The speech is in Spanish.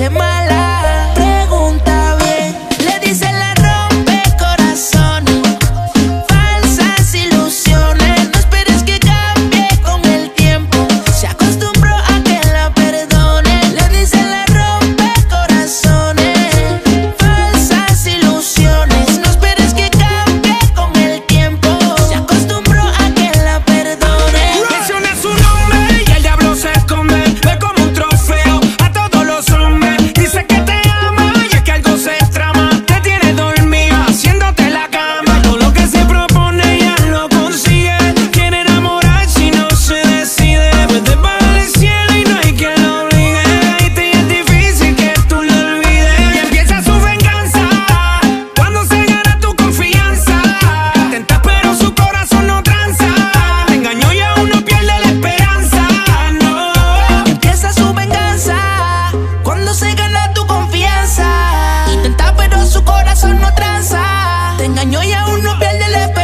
hace mala. corazón no tranza. Te engañó y aún no pierde el esperanza.